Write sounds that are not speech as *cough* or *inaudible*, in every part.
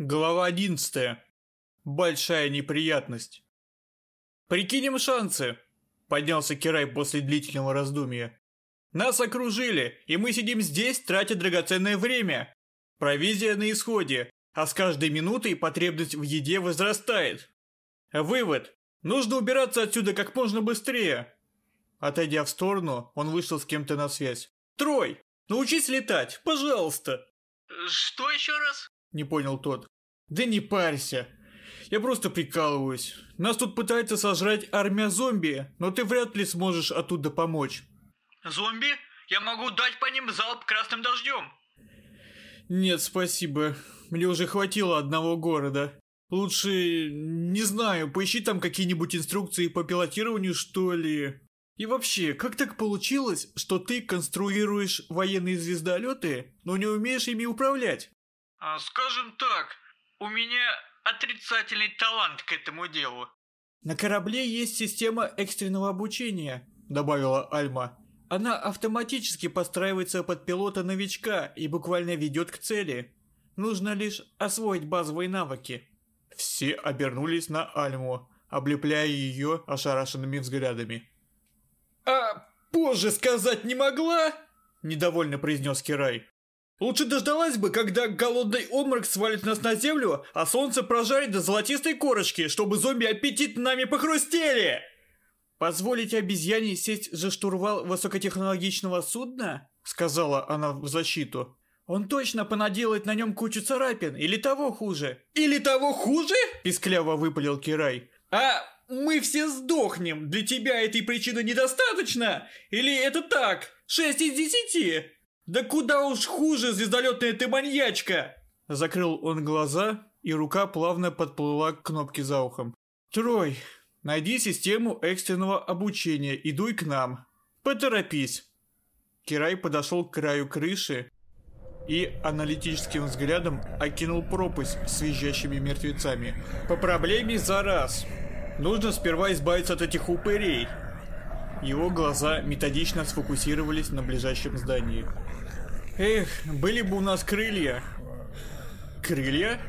Глава 11. Большая неприятность. Прикинем шансы, поднялся Кирай после длительного раздумья. Нас окружили, и мы сидим здесь, тратя драгоценное время. Провизия на исходе, а с каждой минутой потребность в еде возрастает. Вывод. Нужно убираться отсюда как можно быстрее. Отойдя в сторону, он вышел с кем-то на связь. Трой, научись летать, пожалуйста. Что еще раз? Не понял тот. Да не парься. Я просто прикалываюсь. Нас тут пытается сожрать армия зомби, но ты вряд ли сможешь оттуда помочь. Зомби? Я могу дать по ним залп красным дождем. Нет, спасибо. Мне уже хватило одного города. Лучше, не знаю, поищи там какие-нибудь инструкции по пилотированию, что ли. И вообще, как так получилось, что ты конструируешь военные звездолеты, но не умеешь ими управлять? А, скажем так, у меня отрицательный талант к этому делу. На корабле есть система экстренного обучения, добавила Альма. Она автоматически подстраивается под пилота-новичка и буквально ведет к цели. Нужно лишь освоить базовые навыки. Все обернулись на Альму, облепляя ее ошарашенными взглядами. «А позже сказать не могла?» – недовольно произнес Кирай. Лучше дождалась бы, когда голодный обморок свалит нас на землю, а солнце прожарит до золотистой корочки, чтобы зомби аппетит нами похрустели!» «Позволить обезьяне сесть за штурвал высокотехнологичного судна?» — сказала она в защиту. «Он точно понаделает на нем кучу царапин, или того хуже». «Или того хуже?» — пискляво выпалил Кирай. «А мы все сдохнем, для тебя этой причины недостаточно? Или это так, шесть из десяти?» «Да куда уж хуже, звездолетная ты маньячка!» Закрыл он глаза, и рука плавно подплыла к кнопке за ухом. «Трой, найди систему экстренного обучения и дуй к нам. Поторопись!» Кирай подошел к краю крыши и аналитическим взглядом окинул пропасть с визжащими мертвецами. «По проблеме за раз. Нужно сперва избавиться от этих упырей». Его глаза методично сфокусировались на ближайшем здании. Эх, были бы у нас крылья. Крылья?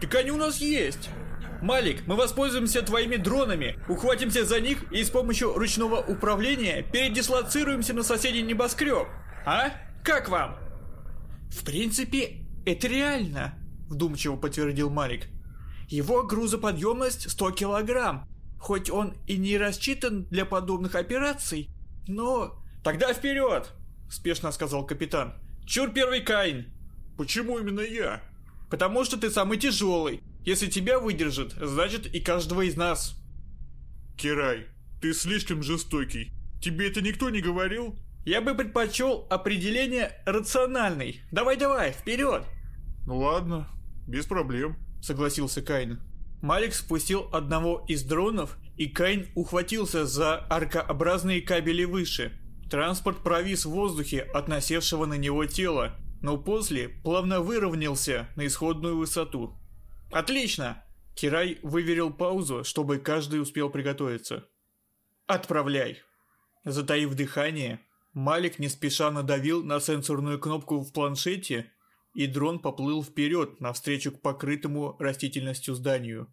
Так они у нас есть. Малик, мы воспользуемся твоими дронами, ухватимся за них и с помощью ручного управления передислоцируемся на соседний небоскреб. А? Как вам? В принципе, это реально, вдумчиво подтвердил Малик. Его грузоподъемность 100 килограмм. Хоть он и не рассчитан для подобных операций, но... Тогда вперед! Спешно сказал капитан. Чур первый Каин. Почему именно я? Потому что ты самый тяжелый. Если тебя выдержит, значит и каждого из нас. Кирай, ты слишком жестокий. Тебе это никто не говорил? Я бы предпочел определение рациональный. Давай-давай, вперед! Ну ладно, без проблем, согласился Каин. Малик спустил одного из дронов, и Каин ухватился за аркообразные кабели выше. Транспорт провис в воздухе от насевшего на него тела, но после плавно выровнялся на исходную высоту. «Отлично!» Кирай выверил паузу, чтобы каждый успел приготовиться. «Отправляй!» Затаив дыхание, Малик не спеша надавил на сенсорную кнопку в планшете, и дрон поплыл вперед навстречу к покрытому растительностью зданию.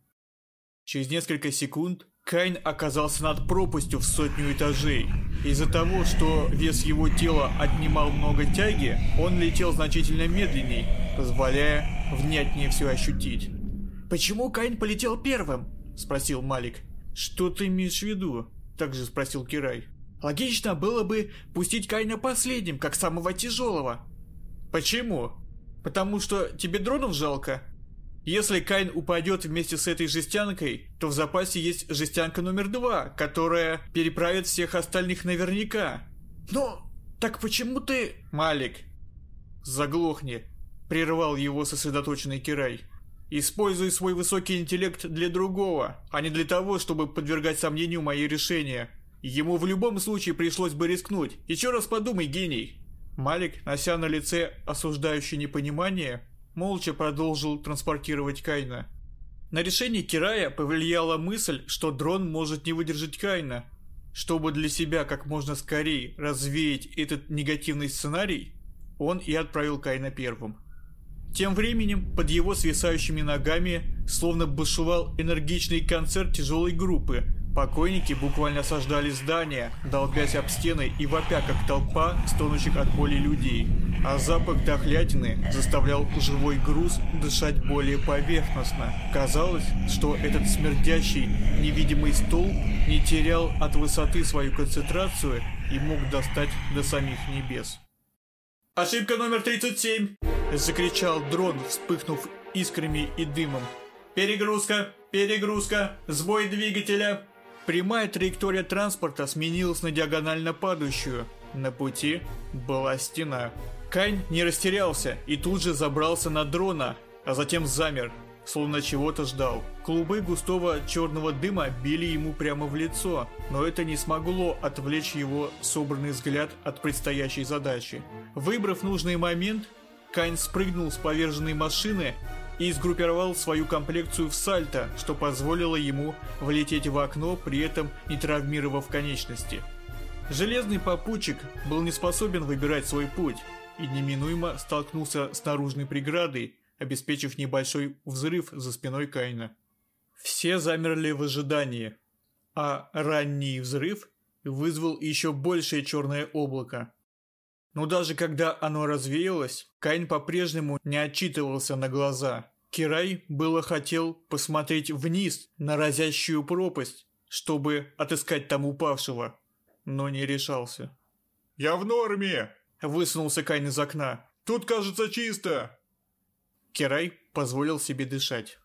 Через несколько секунд Кайн оказался над пропастью в сотню этажей. Из-за того, что вес его тела отнимал много тяги, он летел значительно медленней, позволяя внятнее все ощутить. «Почему Кайн полетел первым?» – спросил Малик. «Что ты имеешь в виду?» – также спросил Кирай. «Логично было бы пустить Кайна последним, как самого тяжелого». «Почему?» «Потому что тебе дронов жалко?» Если Кайн упадет вместе с этой жестянкой, то в запасе есть жестянка номер два, которая переправит всех остальных наверняка. Но так почему ты... Малик, заглохни, прервал его сосредоточенный Кирай. Используй свой высокий интеллект для другого, а не для того, чтобы подвергать сомнению мои решения. Ему в любом случае пришлось бы рискнуть. Еще раз подумай, гений. Малик, нося на лице осуждающее непонимание, молча продолжил транспортировать Кайна. На решение Кирая повлияла мысль, что дрон может не выдержать Кайна. Чтобы для себя как можно скорее развеять этот негативный сценарий, он и отправил Кайна первым. Тем временем под его свисающими ногами словно бушевал энергичный концерт тяжелой группы. Покойники буквально осаждали здание, долбясь об стены и вопя, как толпа стонущих от боли людей. А запах дохлятины заставлял живой груз дышать более поверхностно. Казалось, что этот смердящий невидимый столб не терял от высоты свою концентрацию и мог достать до самих небес. «Ошибка номер 37!» – закричал дрон, вспыхнув искрами и дымом. «Перегрузка! Перегрузка! Сбой двигателя!» Прямая траектория транспорта сменилась на диагонально падающую. На пути была стена. Кайн не растерялся и тут же забрался на дрона, а затем замер, словно чего-то ждал. Клубы густого черного дыма били ему прямо в лицо, но это не смогло отвлечь его собранный взгляд от предстоящей задачи. Выбрав нужный момент, Кайн спрыгнул с поверженной машины и сгруппировал свою комплекцию в сальто, что позволило ему влететь в окно, при этом не травмировав конечности. Железный попутчик был не способен выбирать свой путь и неминуемо столкнулся с наружной преградой, обеспечив небольшой взрыв за спиной Кайна. Все замерли в ожидании, а ранний взрыв вызвал еще большее черное облако. Но даже когда оно развеялось, Кайн по-прежнему не отчитывался на глаза. Кирай было хотел посмотреть вниз на разящую пропасть, чтобы отыскать там упавшего, но не решался. «Я в норме!» – высунулся Кайн из окна. «Тут, кажется, чисто!» Кирай позволил себе дышать.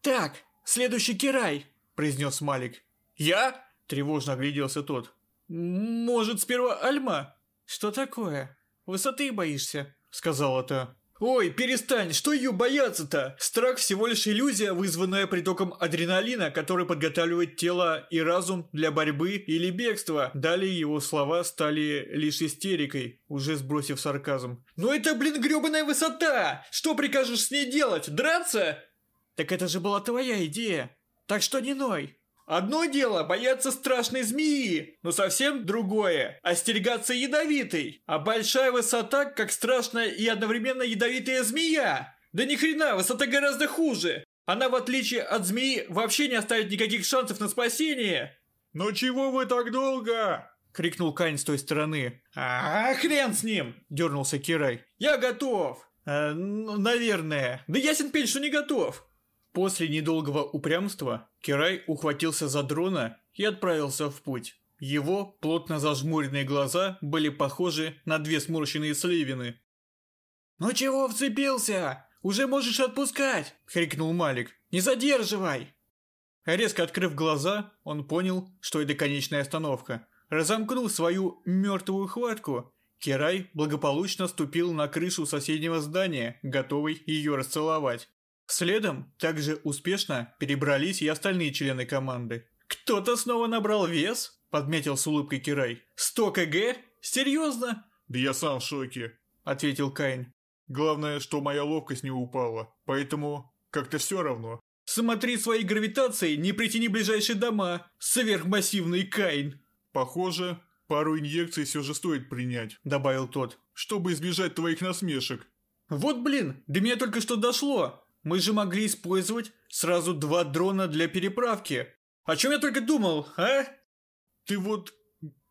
«Так, следующий Кирай!» – произнес Малик. «Я?» – тревожно огляделся тот. «Может, сперва Альма?» «Что такое? Высоты боишься?» – сказала та. «Ой, перестань, что ее бояться-то? Страх всего лишь иллюзия, вызванная притоком адреналина, который подготавливает тело и разум для борьбы или бегства». Далее его слова стали лишь истерикой, уже сбросив сарказм. «Ну это, блин, гребаная высота! Что прикажешь с ней делать, драться?» «Так это же была твоя идея, так что не ной!» Одно дело бояться страшной змеи, но совсем другое – остерегаться ядовитой. А большая высота, как страшная и одновременно ядовитая змея. Да ни хрена, высота гораздо хуже. Она, в отличие от змеи, вообще не оставит никаких шансов на спасение. «Но чего вы так долго?» — крикнул Кайн с той стороны. «А, хрен с ним!» — дернулся Кирай. «Я готов!» э, «Наверное. Да ясен пень, что не готов!» После недолгого упрямства Кирай ухватился за дрона и отправился в путь. Его плотно зажмуренные глаза были похожи на две сморщенные сливины. «Ну чего вцепился? Уже можешь отпускать!» — крикнул Малик. «Не задерживай!» Резко открыв глаза, он понял, что это конечная остановка. Разомкнув свою мертвую хватку, Кирай благополучно ступил на крышу соседнего здания, готовый ее расцеловать. Следом также успешно перебрались и остальные члены команды. «Кто-то снова набрал вес?» – подметил с улыбкой Кирай. «100 кг? Серьезно?» «Да я сам в шоке», – ответил Кайн. «Главное, что моя ловкость не упала, поэтому как-то все равно». «Смотри своей гравитацией, не притяни ближайшие дома, сверхмассивный Кайн!» «Похоже, пару инъекций все же стоит принять», – добавил тот. «Чтобы избежать твоих насмешек». «Вот блин, до меня только что дошло. Мы же могли использовать сразу два дрона для переправки. О чем я только думал, а? Ты вот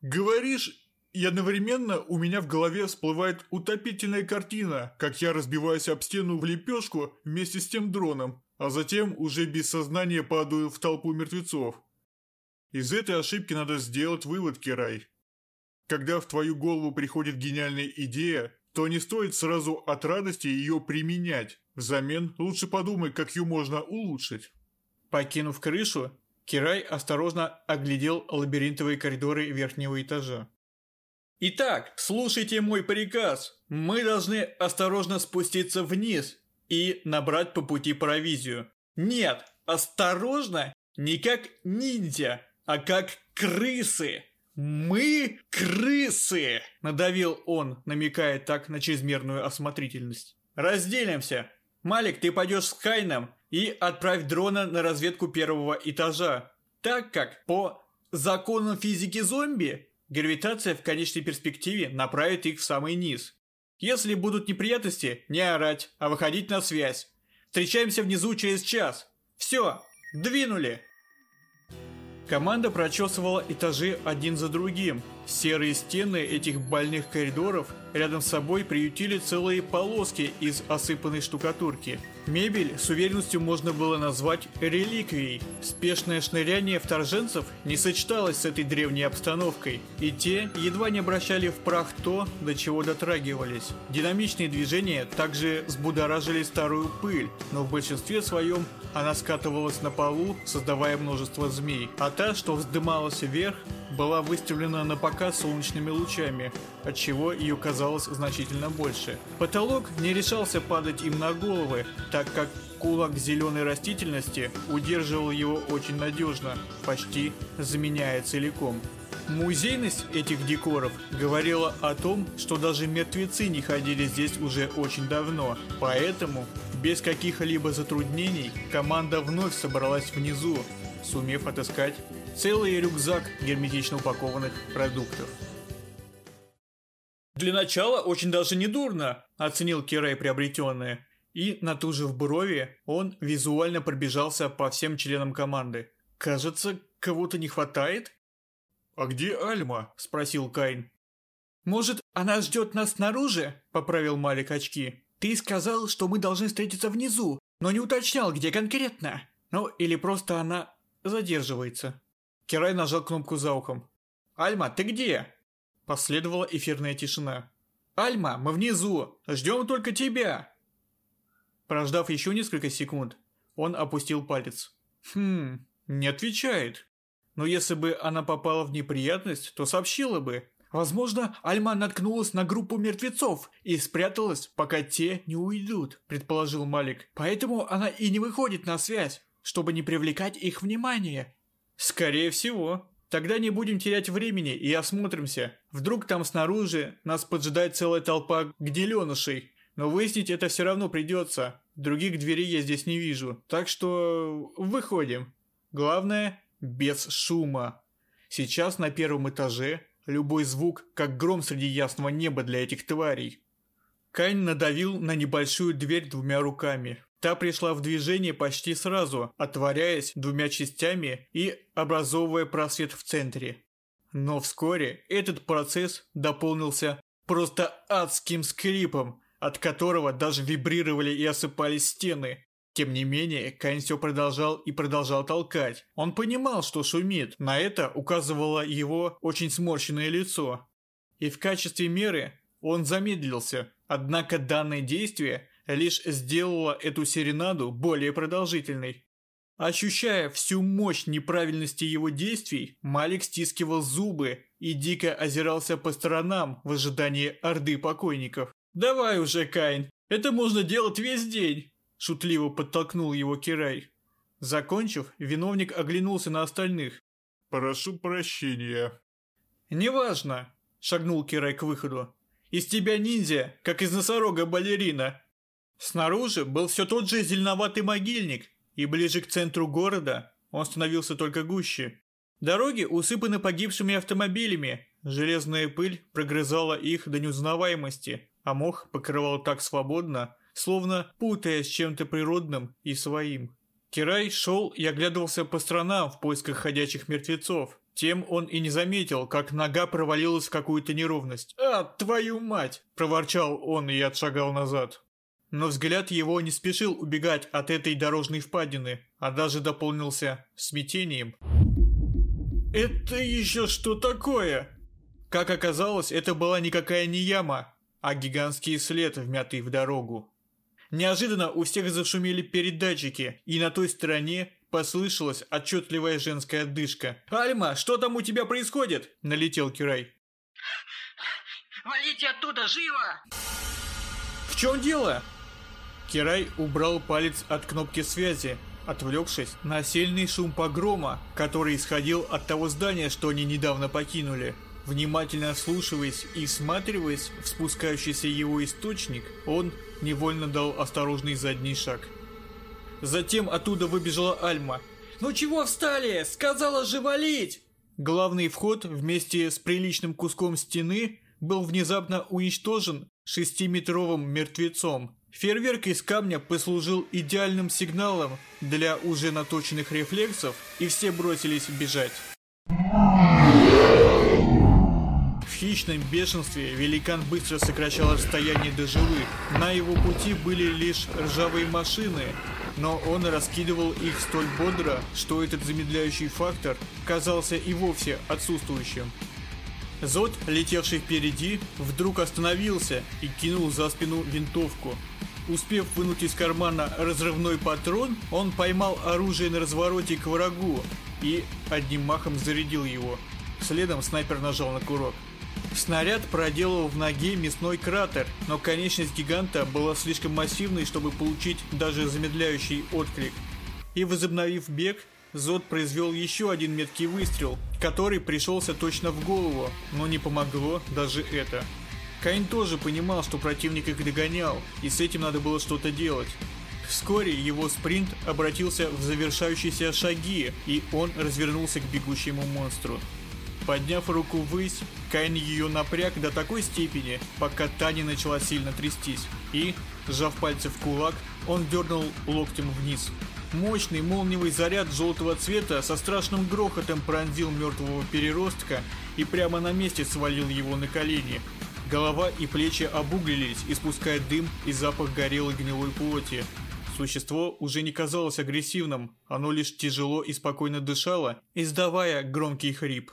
говоришь, и одновременно у меня в голове всплывает утопительная картина, как я разбиваюсь об стену в лепешку вместе с тем дроном, а затем уже без сознания падаю в толпу мертвецов. Из этой ошибки надо сделать вывод, Кирай. Когда в твою голову приходит гениальная идея, то не стоит сразу от радости ее применять. Взамен лучше подумай, как ее можно улучшить. Покинув крышу, Кирай осторожно оглядел лабиринтовые коридоры верхнего этажа. «Итак, слушайте мой приказ. Мы должны осторожно спуститься вниз и набрать по пути провизию. Нет, осторожно, не как ниндзя, а как крысы. Мы крысы!» – надавил он, намекая так на чрезмерную осмотрительность. «Разделимся. Малик, ты пойдешь с Кайном и отправь дрона на разведку первого этажа, так как по законам физики зомби гравитация в конечной перспективе направит их в самый низ. Если будут неприятности, не орать, а выходить на связь. Встречаемся внизу через час. Все, двинули!» Команда прочесывала этажи один за другим. Серые стены этих больных коридоров рядом с собой приютили целые полоски из осыпанной штукатурки. Мебель с уверенностью можно было назвать реликвией. Спешное шныряние вторженцев не сочеталось с этой древней обстановкой, и те едва не обращали в прах то, до чего дотрагивались. Динамичные движения также взбудоражили старую пыль, но в большинстве своем она скатывалась на полу, создавая множество змей, а та, что вздымалась вверх, была выставлена на показ солнечными лучами, отчего ее казалось значительно больше. Потолок не решался падать им на головы, так как кулак зеленой растительности удерживал его очень надежно, почти заменяя целиком. Музейность этих декоров говорила о том, что даже мертвецы не ходили здесь уже очень давно, поэтому без каких-либо затруднений команда вновь собралась внизу, сумев отыскать целый рюкзак герметично упакованных продуктов. «Для начала очень даже не дурно», – оценил Кирай приобретенное. И, натужив брови, он визуально пробежался по всем членам команды. «Кажется, кого-то не хватает?» «А где Альма?» – спросил Кайн. «Может, она ждет нас снаружи?» – поправил Малик очки. «Ты сказал, что мы должны встретиться внизу, но не уточнял, где конкретно. Ну, или просто она задерживается». Кирай нажал кнопку за ухом. «Альма, ты где?» Последовала эфирная тишина. «Альма, мы внизу! Ждем только тебя!» Прождав еще несколько секунд, он опустил палец. «Хм, не отвечает. Но если бы она попала в неприятность, то сообщила бы. Возможно, Альма наткнулась на группу мертвецов и спряталась, пока те не уйдут», предположил Малик. «Поэтому она и не выходит на связь, чтобы не привлекать их внимание». «Скорее всего», Тогда не будем терять времени и осмотримся. Вдруг там снаружи нас поджидает целая толпа гделенышей. Но выяснить это все равно придется. Других дверей я здесь не вижу. Так что выходим. Главное, без шума. Сейчас на первом этаже любой звук, как гром среди ясного неба для этих тварей. Кайн надавил на небольшую дверь двумя руками. Та пришла в движение почти сразу, отворяясь двумя частями и образовывая просвет в центре. Но вскоре этот процесс дополнился просто адским скрипом, от которого даже вибрировали и осыпались стены. Тем не менее, все продолжал и продолжал толкать. Он понимал, что шумит, на это указывало его очень сморщенное лицо. И в качестве меры он замедлился, однако данное действие лишь сделала эту серенаду более продолжительной. Ощущая всю мощь неправильности его действий, Малик стискивал зубы и дико озирался по сторонам в ожидании орды покойников. «Давай уже, Кайн, это можно делать весь день!» Шутливо подтолкнул его Кирай. Закончив, виновник оглянулся на остальных. «Прошу прощения». «Неважно», — шагнул Кирай к выходу. «Из тебя ниндзя, как из носорога балерина. Снаружи был все тот же зеленоватый могильник, и ближе к центру города он становился только гуще. Дороги усыпаны погибшими автомобилями, железная пыль прогрызала их до неузнаваемости, а мох покрывал так свободно, словно путая с чем-то природным и своим. Кирай шел и оглядывался по сторонам в поисках ходячих мертвецов. Тем он и не заметил, как нога провалилась в какую-то неровность. «А, твою мать!» – проворчал он и отшагал назад. Но взгляд его не спешил убегать от этой дорожной впадины, а даже дополнился смятением. «Это еще что такое?» Как оказалось, это была никакая не яма, а гигантский след, вмятый в дорогу. Неожиданно у всех зашумели передатчики, и на той стороне послышалась отчетливая женская отдышка. «Альма, что там у тебя происходит?» – налетел Кирай. «Валите оттуда, живо!» «В чем дело?» Кирай убрал палец от кнопки связи, отвлекшись на сильный шум погрома, который исходил от того здания, что они недавно покинули. Внимательно слушаясь и всматриваясь в спускающийся его источник, он невольно дал осторожный задний шаг. Затем оттуда выбежала Альма. «Ну чего встали? Сказала же валить!» Главный вход вместе с приличным куском стены был внезапно уничтожен шестиметровым мертвецом. Фейерверк из камня послужил идеальным сигналом для уже наточенных рефлексов, и все бросились бежать. В хищном бешенстве великан быстро сокращал расстояние до живых. На его пути были лишь ржавые машины, но он раскидывал их столь бодро, что этот замедляющий фактор казался и вовсе отсутствующим. Зод, летевший впереди, вдруг остановился и кинул за спину винтовку. Успев вынуть из кармана разрывной патрон, он поймал оружие на развороте к врагу и одним махом зарядил его. Следом снайпер нажал на курок. Снаряд проделал в ноге мясной кратер, но конечность гиганта была слишком массивной, чтобы получить даже замедляющий отклик. И возобновив бег, Зод произвел еще один меткий выстрел, который пришелся точно в голову, но не помогло даже это. Каин тоже понимал, что противник их догонял, и с этим надо было что-то делать. Вскоре его спринт обратился в завершающиеся шаги, и он развернулся к бегущему монстру. Подняв руку ввысь, Каин ее напряг до такой степени, пока та не начала сильно трястись, и, сжав пальцы в кулак, он дернул локтем вниз. Мощный молниевый заряд желтого цвета со страшным грохотом пронзил мертвого переростка и прямо на месте свалил его на колени. Голова и плечи обуглились, испуская дым и запах горелой гнилой плоти. Существо уже не казалось агрессивным, оно лишь тяжело и спокойно дышало, издавая громкий хрип.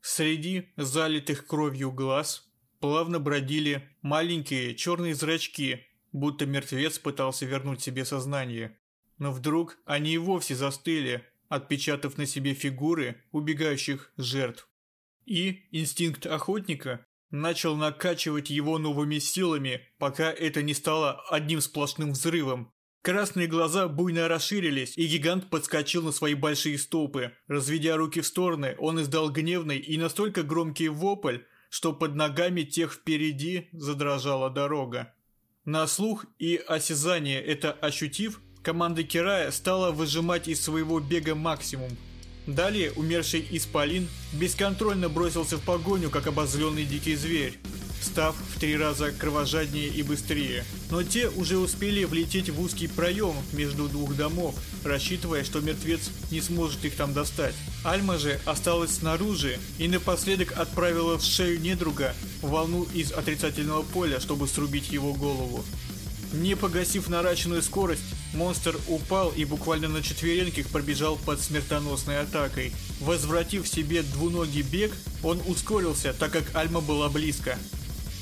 Среди залитых кровью глаз плавно бродили маленькие черные зрачки, будто мертвец пытался вернуть себе сознание. Но вдруг они и вовсе застыли, отпечатав на себе фигуры убегающих жертв. И инстинкт охотника начал накачивать его новыми силами, пока это не стало одним сплошным взрывом. Красные глаза буйно расширились, и гигант подскочил на свои большие стопы. Разведя руки в стороны, он издал гневный и настолько громкий вопль, что под ногами тех впереди задрожала дорога. На слух и осязание это ощутив, Команда Кирая стала выжимать из своего бега максимум. Далее умерший Исполин бесконтрольно бросился в погоню, как обозленный дикий зверь, став в три раза кровожаднее и быстрее. Но те уже успели влететь в узкий проем между двух домов, рассчитывая, что мертвец не сможет их там достать. Альма же осталась снаружи и напоследок отправила в шею недруга волну из отрицательного поля, чтобы срубить его голову. Не погасив наращенную скорость, монстр упал и буквально на четвереньках пробежал под смертоносной атакой. Возвратив себе двуногий бег, он ускорился, так как Альма была близко.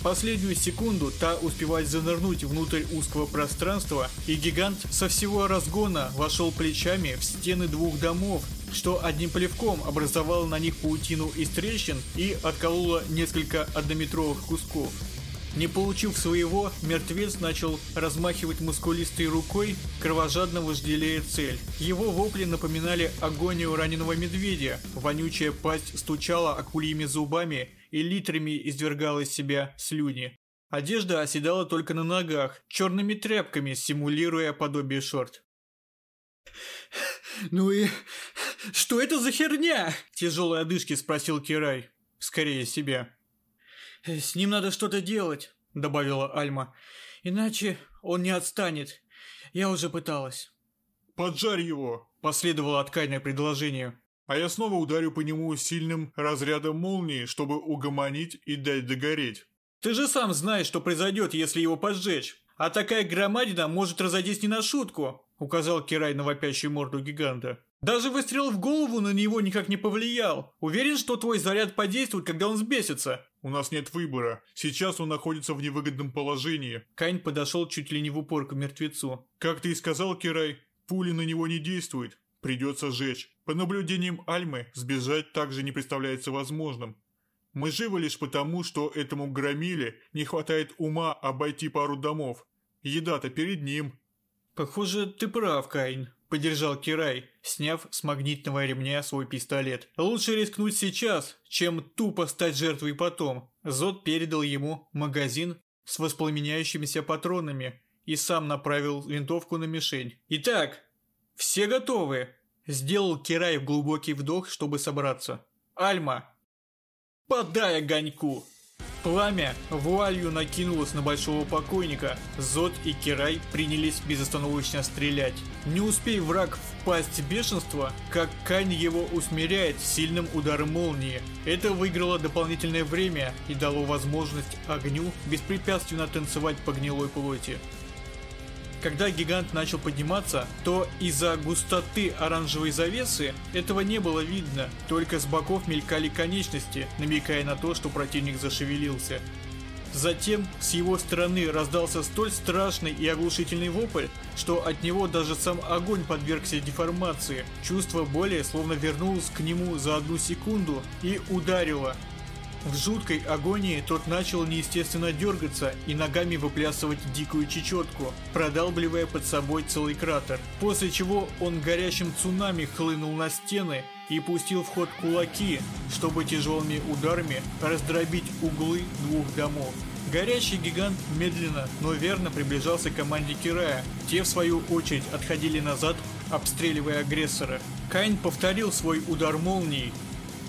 Последнюю секунду та успевает занырнуть внутрь узкого пространства, и гигант со всего разгона вошел плечами в стены двух домов, что одним плевком образовало на них паутину из трещин и откололо несколько однометровых кусков. Не получив своего, мертвец начал размахивать мускулистой рукой, кровожадно вожделея цель. Его вопли напоминали агонию раненого медведя, вонючая пасть стучала акульими зубами и литрами извергала из себя слюни. Одежда оседала только на ногах, черными тряпками симулируя подобие шорт. *laughs* «Ну и что это за херня?» – тяжелой одышки спросил Кирай. Скорее себя. «С ним надо что-то делать», — добавила Альма. «Иначе он не отстанет. Я уже пыталась». «Поджарь его!» — последовало от Кайна предложение. «А я снова ударю по нему сильным разрядом молнии, чтобы угомонить и дать догореть». «Ты же сам знаешь, что произойдет, если его поджечь. А такая громадина может разойтись не на шутку», — указал Кирай на вопящую морду гиганта. Даже выстрел в голову на него никак не повлиял. Уверен, что твой заряд подействует, когда он взбесится. У нас нет выбора. Сейчас он находится в невыгодном положении. Кайн подошел чуть ли не в упор к мертвецу. Как ты и сказал, Кирай, пули на него не действуют. Придется сжечь. По наблюдениям Альмы, сбежать также не представляется возможным. Мы живы лишь потому, что этому громиле не хватает ума обойти пару домов. Еда-то перед ним. Похоже, ты прав, Кайн. Поддержал Кирай, сняв с магнитного ремня свой пистолет. «Лучше рискнуть сейчас, чем тупо стать жертвой потом». Зод передал ему магазин с воспламеняющимися патронами и сам направил винтовку на мишень. «Итак, все готовы?» Сделал Кирай глубокий вдох, чтобы собраться. «Альма, подай огоньку!» Пламя вуалью накинулось на большого покойника. Зод и Кирай принялись безостановочно стрелять. Не успей враг впасть в бешенство, как Кань его усмиряет сильным ударом молнии. Это выиграло дополнительное время и дало возможность огню беспрепятственно танцевать по гнилой плоти. Когда гигант начал подниматься, то из-за густоты оранжевой завесы этого не было видно, только с боков мелькали конечности, намекая на то, что противник зашевелился. Затем с его стороны раздался столь страшный и оглушительный вопль, что от него даже сам огонь подвергся деформации. Чувство боли словно вернулось к нему за одну секунду и ударило, в жуткой агонии тот начал неестественно дергаться и ногами выплясывать дикую чечетку, продалбливая под собой целый кратер. После чего он горящим цунами хлынул на стены и пустил в ход кулаки, чтобы тяжелыми ударами раздробить углы двух домов. Горящий гигант медленно, но верно приближался к команде Кирая. Те, в свою очередь, отходили назад, обстреливая агрессора. Кайн повторил свой удар молнией,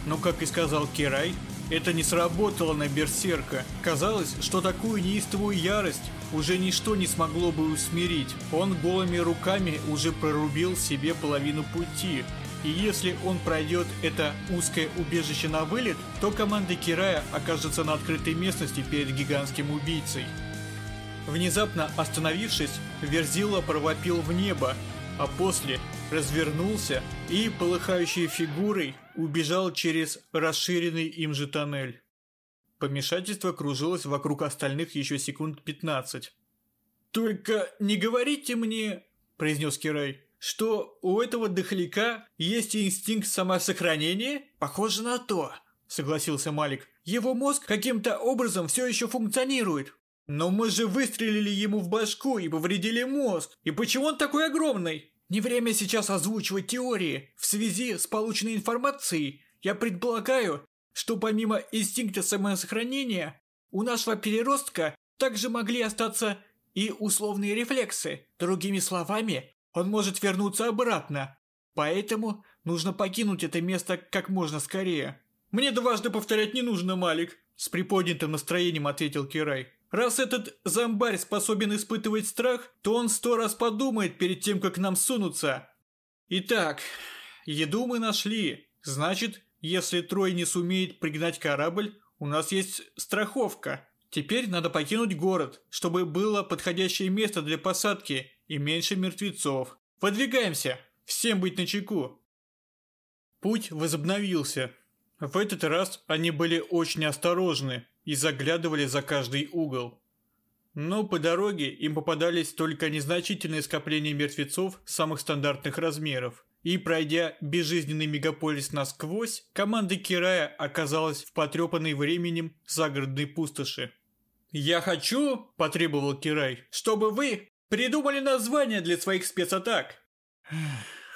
но, как и сказал Кирай, это не сработало на Берсерка. Казалось, что такую неистовую ярость уже ничто не смогло бы усмирить. Он голыми руками уже прорубил себе половину пути. И если он пройдет это узкое убежище на вылет, то команда Кирая окажется на открытой местности перед гигантским убийцей. Внезапно остановившись, Верзила провопил в небо, а после развернулся и, полыхающей фигурой, убежал через расширенный им же тоннель. Помешательство кружилось вокруг остальных еще секунд 15. «Только не говорите мне», – произнес Кирай, – «что у этого дохляка есть инстинкт самосохранения?» «Похоже на то», – согласился Малик. «Его мозг каким-то образом все еще функционирует». «Но мы же выстрелили ему в башку и повредили мозг. И почему он такой огромный?» Не время сейчас озвучивать теории. В связи с полученной информацией я предполагаю, что помимо инстинкта самосохранения, у нашего переростка также могли остаться и условные рефлексы. Другими словами, он может вернуться обратно. Поэтому нужно покинуть это место как можно скорее. «Мне дважды повторять не нужно, Малик», – с приподнятым настроением ответил Кирай. Раз этот зомбарь способен испытывать страх, то он сто раз подумает перед тем, как нам сунуться. Итак, еду мы нашли. Значит, если Трой не сумеет пригнать корабль, у нас есть страховка. Теперь надо покинуть город, чтобы было подходящее место для посадки и меньше мертвецов. Подвигаемся. Всем быть начеку. Путь возобновился. В этот раз они были очень осторожны и заглядывали за каждый угол. Но по дороге им попадались только незначительные скопления мертвецов самых стандартных размеров. И пройдя безжизненный мегаполис насквозь, команда Кирая оказалась в потрепанной временем загородной пустоши. «Я хочу», – потребовал Кирай, – «чтобы вы придумали название для своих спецатак».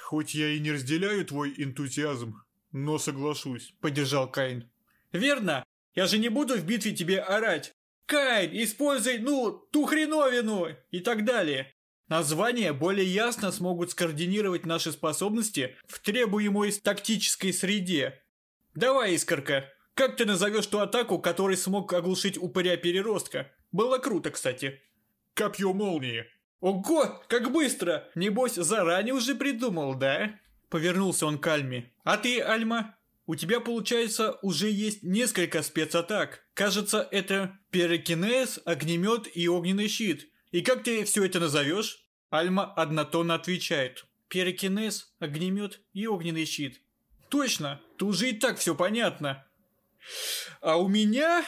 «Хоть я и не разделяю твой энтузиазм, но соглашусь», – поддержал Каин. «Верно, я же не буду в битве тебе орать. Кайн, используй, ну, ту хреновину и так далее. Названия более ясно смогут скоординировать наши способности в требуемой тактической среде. Давай, Искорка, как ты назовешь ту атаку, который смог оглушить упыря-переростка? Было круто, кстати. Копье молнии. Ого, как быстро! Небось, заранее уже придумал, да? Повернулся он к Альме. А ты, Альма? У тебя, получается, уже есть несколько спецатак. Кажется, это пирокинез, огнемет и огненный щит. И как ты все это назовешь? Альма однотонно отвечает. Пирокинез, огнемет и огненный щит. Точно, тут уже и так все понятно. А у меня,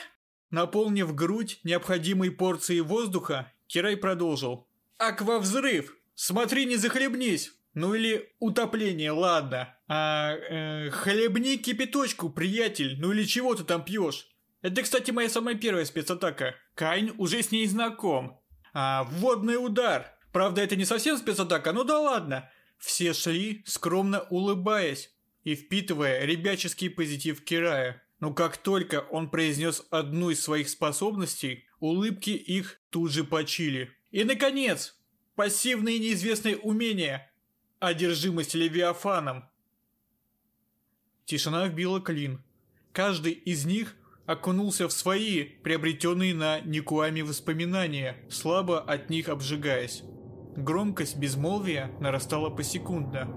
наполнив грудь необходимой порцией воздуха, Кирай продолжил. Аквавзрыв! Смотри, не захлебнись! Ну или утопление, ладно. А э, хлебни кипяточку, приятель, ну или чего ты там пьешь? Это, кстати, моя самая первая спецатака. Кайн уже с ней знаком. А, водный удар. Правда, это не совсем спецатака, ну да ладно. Все шли, скромно улыбаясь и впитывая ребяческий позитив Кирая. Но как только он произнес одну из своих способностей, улыбки их тут же почили. И, наконец, пассивные неизвестные умения – Одержимость Левиафаном. Тишина вбила клин. Каждый из них окунулся в свои, приобретенные на Никуами воспоминания, слабо от них обжигаясь. Громкость безмолвия нарастала посекундно.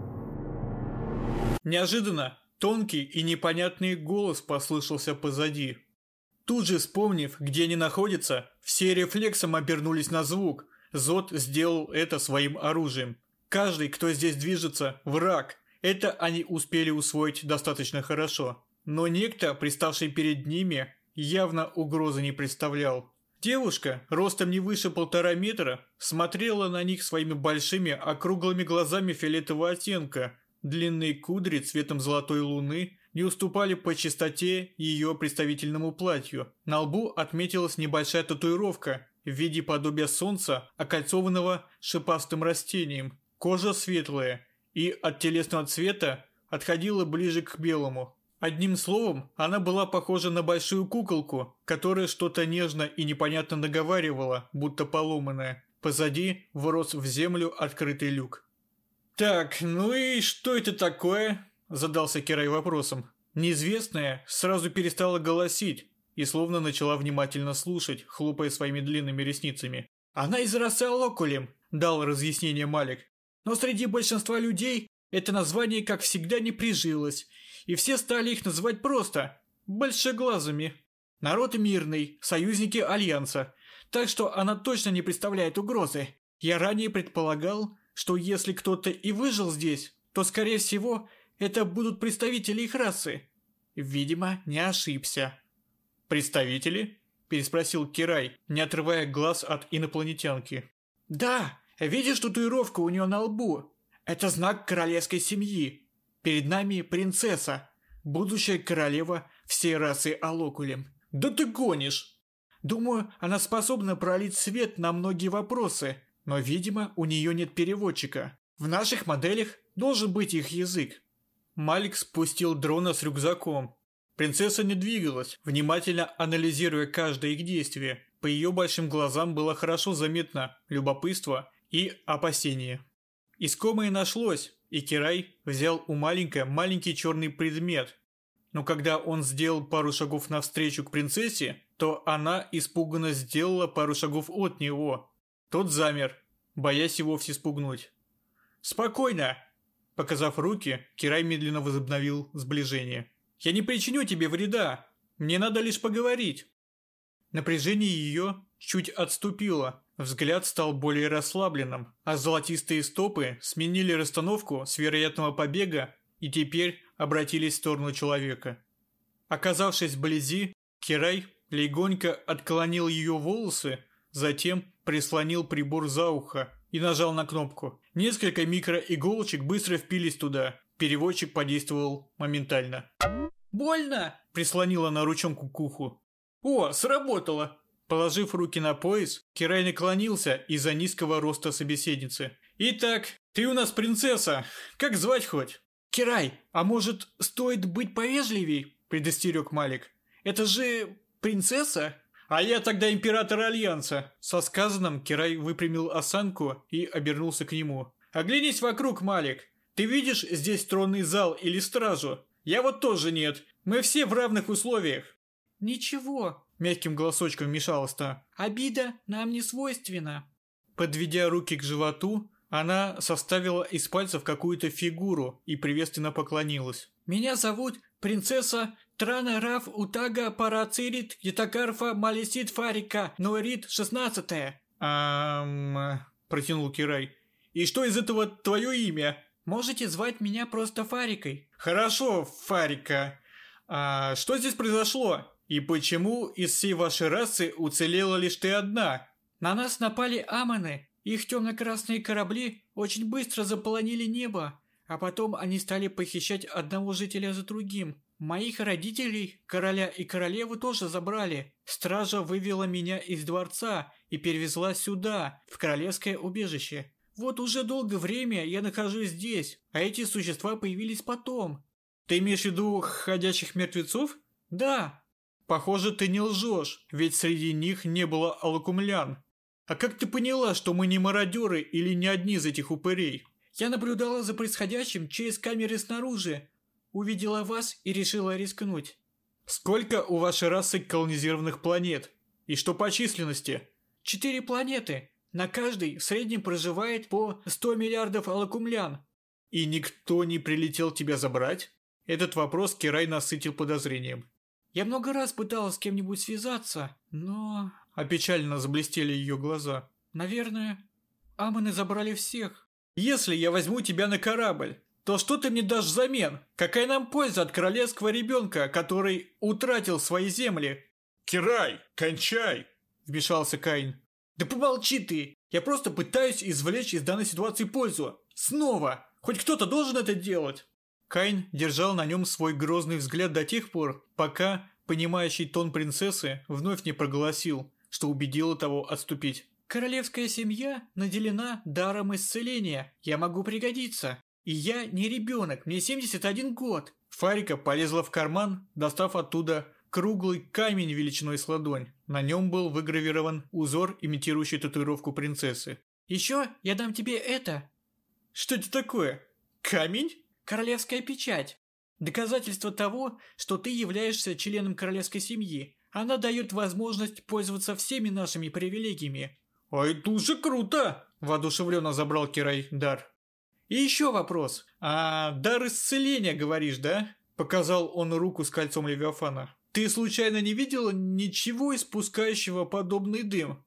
Неожиданно тонкий и непонятный голос послышался позади. Тут же вспомнив, где они находятся, все рефлексом обернулись на звук. Зод сделал это своим оружием. Каждый, кто здесь движется, враг. Это они успели усвоить достаточно хорошо. Но некто, приставший перед ними, явно угрозы не представлял. Девушка, ростом не выше полтора метра, смотрела на них своими большими округлыми глазами фиолетового оттенка. Длинные кудри цветом золотой луны не уступали по чистоте ее представительному платью. На лбу отметилась небольшая татуировка в виде подобия солнца, окольцованного шипастым растением. Кожа светлая и от телесного цвета отходила ближе к белому. Одним словом, она была похожа на большую куколку, которая что-то нежно и непонятно наговаривала, будто поломанная. Позади врос в землю открытый люк. «Так, ну и что это такое?» – задался Кирай вопросом. Неизвестная сразу перестала голосить и словно начала внимательно слушать, хлопая своими длинными ресницами. «Она из расы Алокулем», – дал разъяснение Малик. «Но среди большинства людей это название, как всегда, не прижилось, и все стали их называть просто «большеглазыми». Народ мирный, союзники Альянса, так что она точно не представляет угрозы. Я ранее предполагал, что если кто-то и выжил здесь, то, скорее всего, это будут представители их расы. Видимо, не ошибся. «Представители?» – переспросил Кирай, не отрывая глаз от инопланетянки. «Да, видишь татуировку у нее на лбу? Это знак королевской семьи. Перед нами принцесса, будущая королева всей расы Алокулем. Да ты гонишь! Думаю, она способна пролить свет на многие вопросы, но, видимо, у нее нет переводчика. В наших моделях должен быть их язык. Малик спустил дрона с рюкзаком. Принцесса не двигалась, внимательно анализируя каждое их действие. По ее большим глазам было хорошо заметно любопытство и опасение. Искомое нашлось, и Кирай взял у маленькой маленький черный предмет. Но когда он сделал пару шагов навстречу к принцессе, то она испуганно сделала пару шагов от него. Тот замер, боясь его вовсе спугнуть. «Спокойно!» Показав руки, Кирай медленно возобновил сближение. «Я не причиню тебе вреда. Мне надо лишь поговорить». Напряжение ее чуть отступило, Взгляд стал более расслабленным, а золотистые стопы сменили расстановку с вероятного побега и теперь обратились в сторону человека. Оказавшись вблизи, Кирай легонько отклонил ее волосы, затем прислонил прибор за ухо и нажал на кнопку. Несколько микроиголочек быстро впились туда. Переводчик подействовал моментально. «Больно!» – прислонила на ручонку к уху. «О, сработало!» Положив руки на пояс, Кирай наклонился из-за низкого роста собеседницы. «Итак, ты у нас принцесса. Как звать хоть?» «Кирай, а может, стоит быть повежливей?» – предостерег Малик. «Это же принцесса?» «А я тогда император Альянса!» Со сказанным Кирай выпрямил осанку и обернулся к нему. «Оглянись вокруг, Малик. Ты видишь здесь тронный зал или стражу? Я вот тоже нет. Мы все в равных условиях». «Ничего», Мягким голосочком вмешалась та. «Обида нам не свойственна». Подведя руки к животу, она составила из пальцев какую-то фигуру и приветственно поклонилась. «Меня зовут принцесса Трана Раф Утага Парацирит Ятакарфа Малисит Фарика Нуэрит шестнадцатая». «Ам...» – протянул Кирай. «И что из этого твое имя?» «Можете звать меня просто Фарикой». «Хорошо, Фарика. А что здесь произошло?» И почему из всей вашей расы уцелела лишь ты одна? На нас напали аманы. Их темно-красные корабли очень быстро заполонили небо, а потом они стали похищать одного жителя за другим. Моих родителей, короля и королеву тоже забрали. Стража вывела меня из дворца и перевезла сюда, в королевское убежище. Вот уже долгое время я нахожусь здесь, а эти существа появились потом. Ты имеешь в виду ходячих мертвецов? Да, Похоже, ты не лжешь, ведь среди них не было алакумлян. А как ты поняла, что мы не мародеры или не одни из этих упырей? Я наблюдала за происходящим через камеры снаружи. Увидела вас и решила рискнуть. Сколько у вашей расы колонизированных планет? И что по численности? Четыре планеты. На каждой в среднем проживает по 100 миллиардов алакумлян. И никто не прилетел тебя забрать? Этот вопрос Кирай насытил подозрением. Я много раз пыталась с кем-нибудь связаться, но... Опечаленно заблестели ее глаза. Наверное, Аманы забрали всех. Если я возьму тебя на корабль, то что ты мне дашь взамен? Какая нам польза от королевского ребенка, который утратил свои земли? «Кирай, кончай!» – вмешался Каин. «Да помолчи ты! Я просто пытаюсь извлечь из данной ситуации пользу. Снова! Хоть кто-то должен это делать!» Каин держал на нем свой грозный взгляд до тех пор, пока понимающий тон принцессы вновь не проголосил, что убедило того отступить. «Королевская семья наделена даром исцеления. Я могу пригодиться. И я не ребенок, мне 71 год». Фарика полезла в карман, достав оттуда круглый камень величиной с ладонь. На нем был выгравирован узор, имитирующий татуировку принцессы. «Еще я дам тебе это». «Что это такое? Камень?» Королевская печать. Доказательство того, что ты являешься членом королевской семьи. Она дает возможность пользоваться всеми нашими привилегиями. А это уже круто! Воодушевленно забрал Кирай дар. И еще вопрос. А дар исцеления, говоришь, да? Показал он руку с кольцом Левиафана. Ты случайно не видела ничего испускающего подобный дым?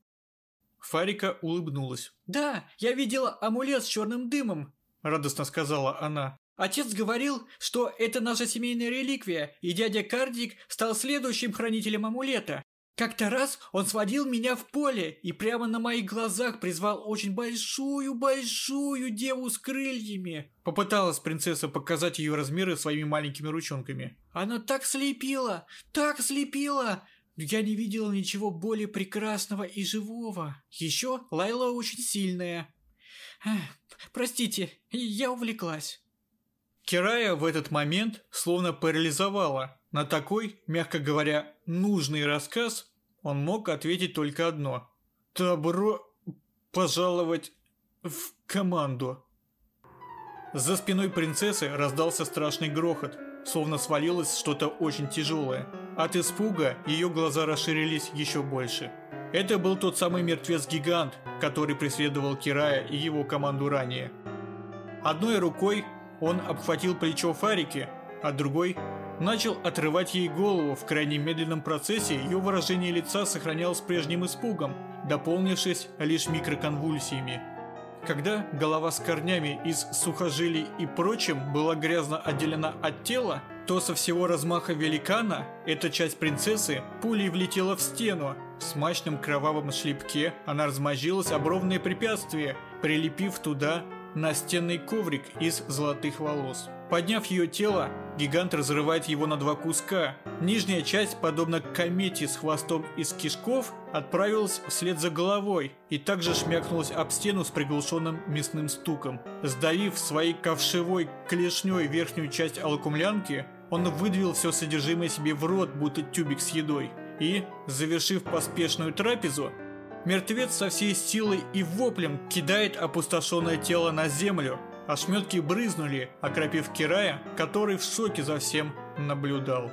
Фарика улыбнулась. «Да, я видела амулет с черным дымом», – радостно сказала она. Отец говорил, что это наша семейная реликвия, и дядя Кардик стал следующим хранителем амулета. Как-то раз он сводил меня в поле и прямо на моих глазах призвал очень большую-большую деву с крыльями. Попыталась принцесса показать ее размеры своими маленькими ручонками. Она так слепила, так слепила. Я не видела ничего более прекрасного и живого. Еще Лайла очень сильная. Простите, я увлеклась. Кирая в этот момент словно парализовала. На такой, мягко говоря, нужный рассказ он мог ответить только одно. «Добро пожаловать в команду». За спиной принцессы раздался страшный грохот, словно свалилось что-то очень тяжелое. От испуга ее глаза расширились еще больше. Это был тот самый мертвец-гигант, который преследовал Кирая и его команду ранее. Одной рукой он обхватил плечо Фарики, а другой начал отрывать ей голову. В крайне медленном процессе ее выражение лица сохранялось прежним испугом, дополнившись лишь микроконвульсиями. Когда голова с корнями из сухожилий и прочим была грязно отделена от тела, то со всего размаха великана эта часть принцессы пулей влетела в стену. В смачном кровавом шлепке она размозжилась об ровное препятствие, прилепив туда настенный коврик из золотых волос. Подняв ее тело, гигант разрывает его на два куска. Нижняя часть, подобно комете с хвостом из кишков, отправилась вслед за головой и также шмякнулась об стену с приглушенным мясным стуком. Сдавив своей ковшевой клешней верхнюю часть алкумлянки, он выдавил все содержимое себе в рот, будто тюбик с едой. И, завершив поспешную трапезу, Мертвец со всей силой и воплем кидает опустошенное тело на землю. Ошметки брызнули, окропив Кирая, который в шоке за всем наблюдал.